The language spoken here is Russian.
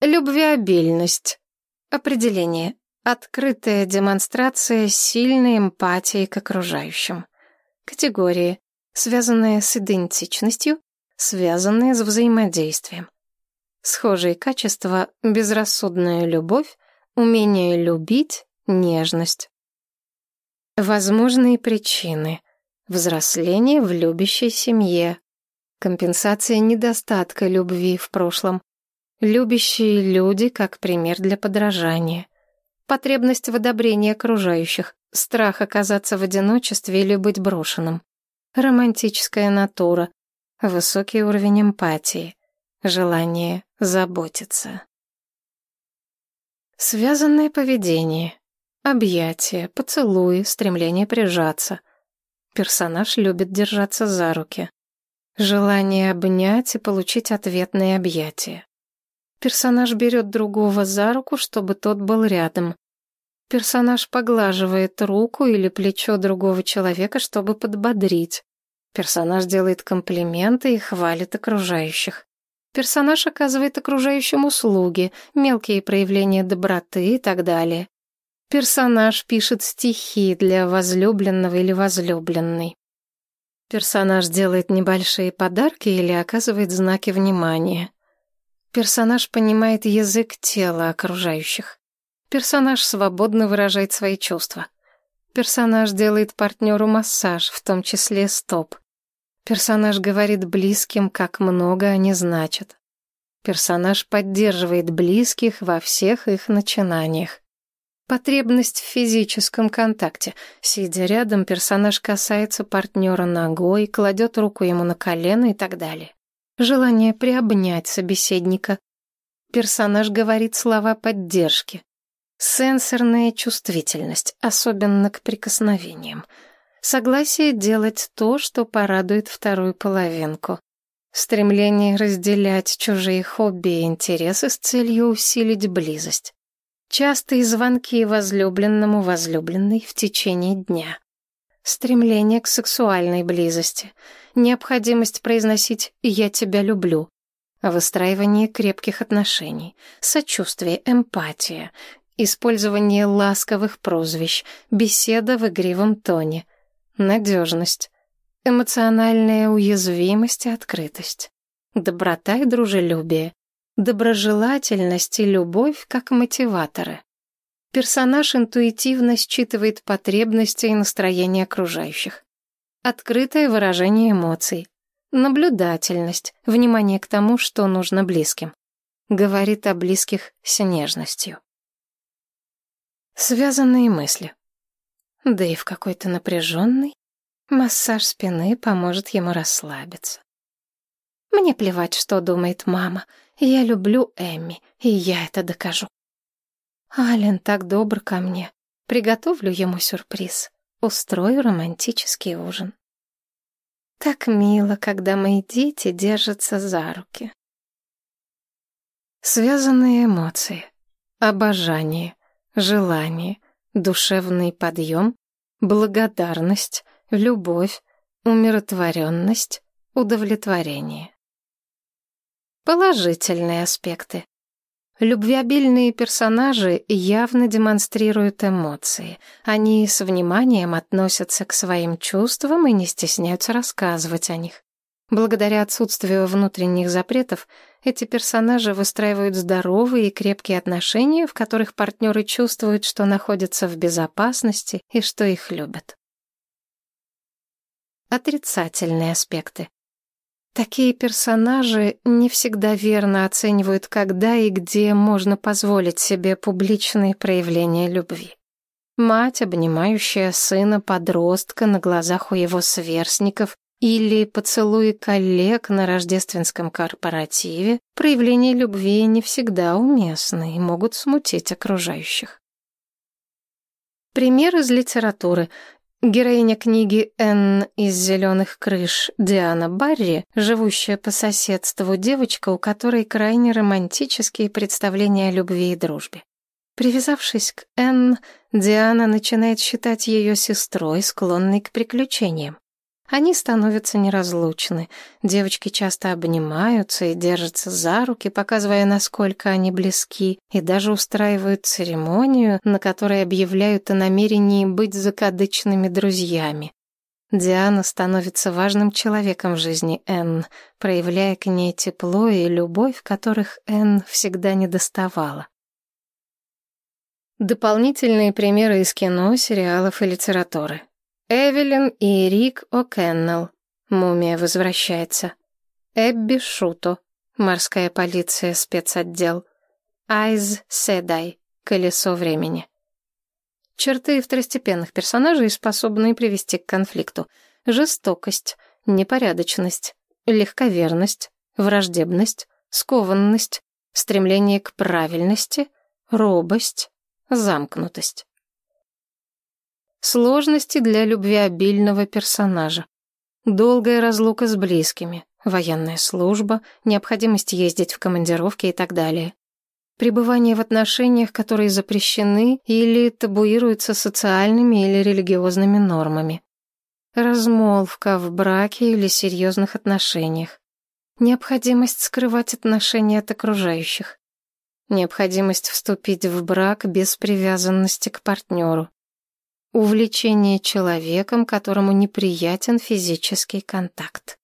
Любвеобильность. Определение. Открытая демонстрация сильной эмпатии к окружающим. Категории. Связанные с идентичностью, связанные с взаимодействием. Схожие качества — безрассудная любовь, умение любить, нежность. Возможные причины. Взросление в любящей семье. Компенсация недостатка любви в прошлом. Любящие люди как пример для подражания. Потребность в одобрении окружающих. Страх оказаться в одиночестве или быть брошенным. Романтическая натура. Высокий уровень эмпатии. Желание заботиться. Связанное поведение. Объятия, поцелуи, стремление прижаться. Персонаж любит держаться за руки. Желание обнять и получить ответные объятия. Персонаж берет другого за руку, чтобы тот был рядом. Персонаж поглаживает руку или плечо другого человека, чтобы подбодрить. Персонаж делает комплименты и хвалит окружающих. Персонаж оказывает окружающим услуги, мелкие проявления доброты и так далее. Персонаж пишет стихи для возлюбленного или возлюбленной. Персонаж делает небольшие подарки или оказывает знаки внимания. Персонаж понимает язык тела окружающих. Персонаж свободно выражает свои чувства. Персонаж делает партнеру массаж, в том числе стоп. Персонаж говорит близким, как много они значат. Персонаж поддерживает близких во всех их начинаниях. Потребность в физическом контакте. Сидя рядом, персонаж касается партнера ногой, кладет руку ему на колено и так далее. Желание приобнять собеседника. Персонаж говорит слова поддержки. Сенсорная чувствительность, особенно к прикосновениям. Согласие делать то, что порадует вторую половинку. Стремление разделять чужие хобби и интересы с целью усилить близость. Частые звонки возлюбленному возлюбленной в течение дня. Стремление к сексуальной близости. Необходимость произносить «я тебя люблю». Выстраивание крепких отношений. Сочувствие, эмпатия. Использование ласковых прозвищ. Беседа в игривом тоне – надежность, эмоциональная уязвимость и открытость, доброта и дружелюбие, доброжелательность и любовь как мотиваторы. Персонаж интуитивно считывает потребности и настроения окружающих. Открытое выражение эмоций, наблюдательность, внимание к тому, что нужно близким. Говорит о близких с нежностью. Связанные мысли. Да и в какой-то напряженный массаж спины поможет ему расслабиться. Мне плевать, что думает мама. Я люблю Эмми, и я это докажу. Ален так добр ко мне. Приготовлю ему сюрприз. Устрою романтический ужин. Так мило, когда мои дети держатся за руки. Связанные эмоции. Обожание, желание, душевный подъем, благодарность, любовь, умиротворенность, удовлетворение. Положительные аспекты. Любвеобильные персонажи явно демонстрируют эмоции. Они с вниманием относятся к своим чувствам и не стесняются рассказывать о них. Благодаря отсутствию внутренних запретов, эти персонажи выстраивают здоровые и крепкие отношения, в которых партнеры чувствуют, что находятся в безопасности и что их любят. Отрицательные аспекты. Такие персонажи не всегда верно оценивают, когда и где можно позволить себе публичные проявления любви. Мать, обнимающая сына-подростка на глазах у его сверстников, или поцелуи коллег на рождественском корпоративе, проявления любви не всегда уместны и могут смутить окружающих. Пример из литературы. Героиня книги «Энн из зеленых крыш» Диана Барри, живущая по соседству девочка, у которой крайне романтические представления о любви и дружбе. Привязавшись к Энн, Диана начинает считать ее сестрой, склонной к приключениям. Они становятся неразлучны. Девочки часто обнимаются и держатся за руки, показывая, насколько они близки, и даже устраивают церемонию, на которой объявляют о намерении быть закадычными друзьями. Диана становится важным человеком в жизни Энн, проявляя к ней тепло и любовь, которых Энн всегда недоставала. Дополнительные примеры из кино, сериалов и литературы. Эвелин и Рик О'Кеннелл. Мумия возвращается. Эбби Шуто. Морская полиция, спецотдел. Айз Седай. Колесо времени. Черты второстепенных персонажей, способные привести к конфликту. Жестокость, непорядочность, легковерность, враждебность, скованность, стремление к правильности, робость, замкнутость. Сложности для любвеобильного персонажа. Долгая разлука с близкими, военная служба, необходимость ездить в командировки и так далее. Пребывание в отношениях, которые запрещены или табуируются социальными или религиозными нормами. Размолвка в браке или серьезных отношениях. Необходимость скрывать отношения от окружающих. Необходимость вступить в брак без привязанности к партнеру. Увлечение человеком, которому неприятен физический контакт.